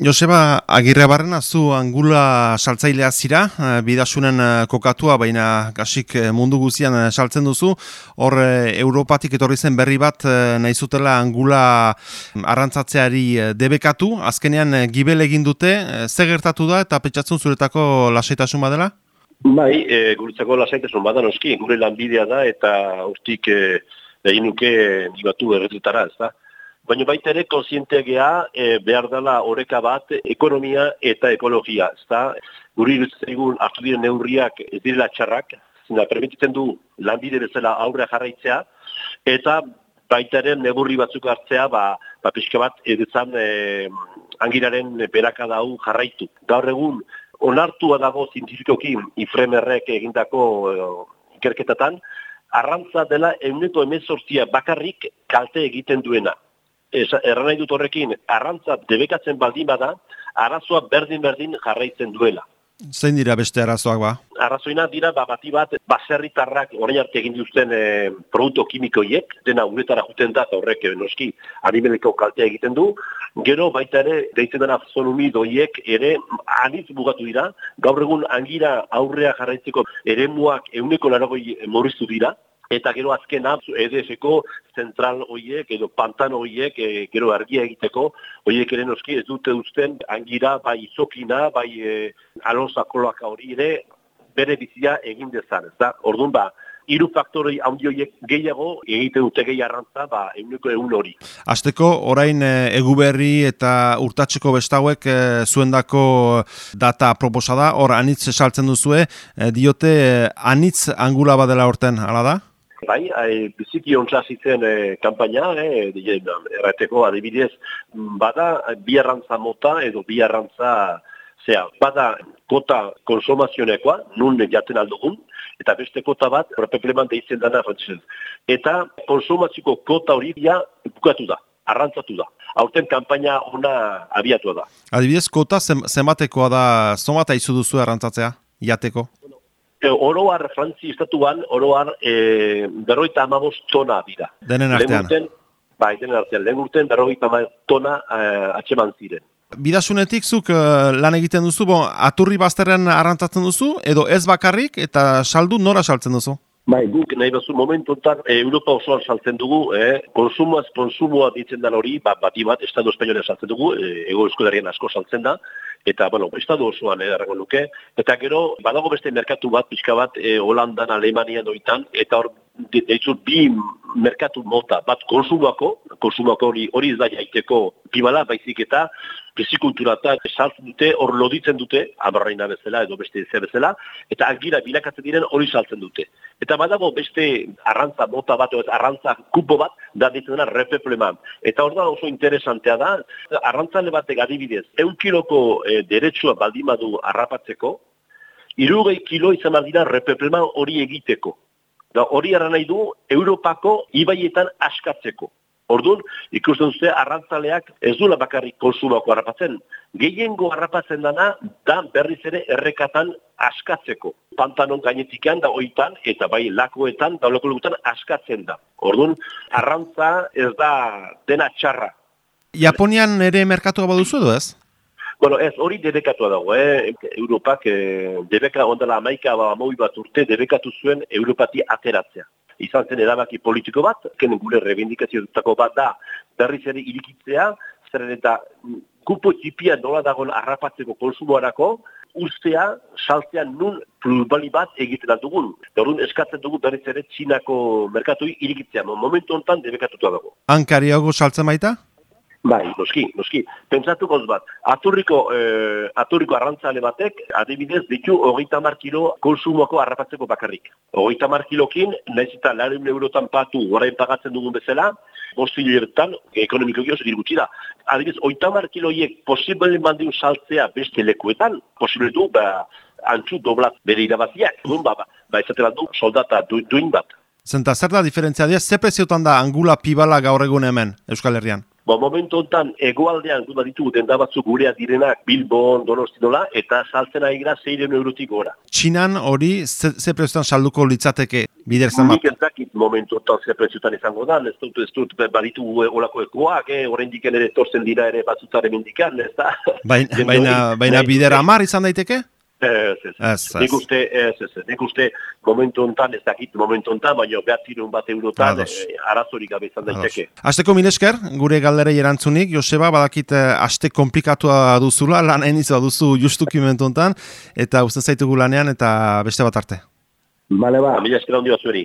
Joseba, agirre barrena zu angula saltzailea zira, eh, bidasunen eh, kokatua, baina kasik eh, mundu guzian saltzen duzu, hor Europatik etorri zen berri bat nahi zutela angula arrantzatzeari debekatu, azkenean gibel egin dute, ze gertatu da eta petxatzen zuretako lasaitasun badela? Bai, e, guretzako lasaitasun badan oski, gure lanbidea da eta ustik e, egin nuke nibatu erretutara, ez da? Baina baita ere konsienteak e, behar dela oreka bat ekonomia eta ekologia. Ezta? Guri egun hartu diren neurriak ez direla txarrak, zina permititzen du lanbide bezala aurre jarraitzea, eta baita ere neburri batzuk hartzea, ba, ba pixka bat edizan e, angiraren beraka dau jarraitu. Gaur egun, onartua dago zientifikoki ifremerrek egindako e, ikerketatan, arrantza dela euneko emezortzia bakarrik kalte egiten duena erran nahi dut horrekin, arrantza debekatzen baldin bada, arazoa berdin-berdin jarraitzen duela. Zein dira beste arazoak ba? Arrazoina dira, ba, bati bat, baserritarrak orain arte egin duzten e, produktu kimikoiek, dena uretara juten da, horrek e, noski animeleko kaltea egiten du, gero baita ere, deitzen dena zonumi doiek ere anitz bugatu dira, gaur egun angira aurrea jarraitzeko eremuak euneko laragoi morriztu dira, eta gero azkena EDF-eko zentral hoiek edo pantano hoiek e, gero argia egiteko hoiek ere noski ez dute uzten angira bai izokina bai e, alonza koloaka hori ere bere bizia egin dezan, ez da? Orduan ba, hiru faktorei handi horiek gehiago egite dute gehi arrantza, ba, eguneko egun hori. Azteko, orain e, eguberri eta urtatzeko bestauek e, zuendako data proposada, hor anitz saltzen duzue, e, diote anitz angula badela horten, ala da? Bai, hai, biziki ontsa zitzen e, kampaina, e, erreteko adibidez, bada bi arrantza mota edo bi arrantza, zera, bada kota konsumazionekoa, nun jaten aldugun, eta beste kota bat, repepleman deitzen dana frantzisen. Eta konsumatziko kota hori bia bukatu da, arrantzatu da. Aurten kampaina ona abiatu da. Adibidez, kota zenbatekoa da, zomata izu duzu arrantzatzea, jateko? E, oroar frantzi estatuan, oroar e, berroita amabos tona dira. Denen artean. Urten, bai, denen artean. Lehen urten berroita tona e, atxeman ziren. Bidasunetik zuk e, lan egiten duzu, bo, aturri bazterren arrantatzen duzu, edo ez bakarrik, eta saldu nora saltzen duzu? Bai, guk nahi bazu momentu e, Europa osoan saltzen dugu, eh, konsumoaz konsumoa ditzen da hori, ba, bati bat, Estado Espainoa saltzen dugu, e, ego eskudarien asko saltzen da, eta, bueno, Estado osoan edarrengo luke, eta gero, badago beste merkatu bat, pixka bat, e, Holandan, Alemania doitan, eta hor, deitzu bi merkatu mota, bat konsumoako, konsumoako hori hori ez da jaiteko bimala, baizik eta pesikultura eta saltzen dute, hor loditzen dute, amarraina bezala edo beste ze bezala, eta agira bilakatzen diren hori saltzen dute. Eta badago beste arrantza mota bat, edo arrantza kupo bat, da ditzen dena repepleman. Eta hor da oso interesantea da, arrantzale batek adibidez, eun kiloko e, deretsua baldimadu arrapatzeko, irugei kilo izan dira repepleman hori egiteko. Da hori ara nahi du, Europako ibaietan askatzeko. Orduan, ikusten dute arrantzaleak ez dula bakarrik konsumako harrapatzen. Gehiengo harrapatzen dana, da berriz ere errekatan askatzeko. Pantanon gainetikan da oitan, eta bai lakoetan, da lokolugutan askatzen da. Orduan, arrantza ez da dena txarra. Japonian ere merkatua baduzu edo ez? Bueno, ez hori debekatua dago, eh? Europak eh, debeka ondala amaika ba, bat urte debekatu zuen Europati ateratzea izan zen erabaki politiko bat, ken gure rebindikazio dutako bat da, berriz ere irikitzea, zeren eta kupo txipia nola dagoen harrapatzeko konsumoarako, ustea, saltzean nun pluribali bat egiten dugun. Horren eskatzen dugu berriz ere txinako merkatui irikitzea. Momentu honetan debekatutua dago. Hankariago saltzen baita? Bai, noski, noski. Pentsatu goz bat, aturriko, eh, aturriko arrantzale batek, adibidez, ditu hogeita mar kilo konsumoko harrapatzeko bakarrik. Hogeita mar nahiz eta laren eurotan patu, orain pagatzen dugun bezala, bosti hilertan, ekonomiko gioz, dirgutsi da. Adibidez, hogeita mar kiloiek posible mandiun saltzea beste lekuetan, posible du, ba, antzu doblat bere irabaziak. Dun, ba, ba, ba, bat du, soldata du, duin bat. Zenta, zer da diferentzia dira, ze preziotan da angula pibala gaur egun hemen, Euskal Herrian? Ba, momentu honetan, egoaldean, du ditu denda batzuk gurea direnak, Bilbon, Donostidola, eta saltzen ari gara 6 eurotik gora. Txinan hori, ze, ze prezioetan salduko litzateke bider zama? Nik entzakit momentu honetan ze prezioetan izango da, ez dut, ez dut, baditu olako ekoak, eh, horrendik ere torzen dira ere batzutaren indikan, ez da? Baina, baina, baina bider amar izan daiteke? Ez, ez, ez. Nik uste, ez, ez, ez. Nik uste momentu ontan, ez dakit momentu ontan, baina behatzirun bat eurotan eh, arazorik gabe izan daiteke. Azteko minesker, gure galderei erantzunik, Joseba, badakit eh, aste komplikatua duzula, lan enizoa duzu justuki momentu ontan, eta uste zaitugu lanean, eta beste bat arte. Bale ba. Mila esker handi bat zueri.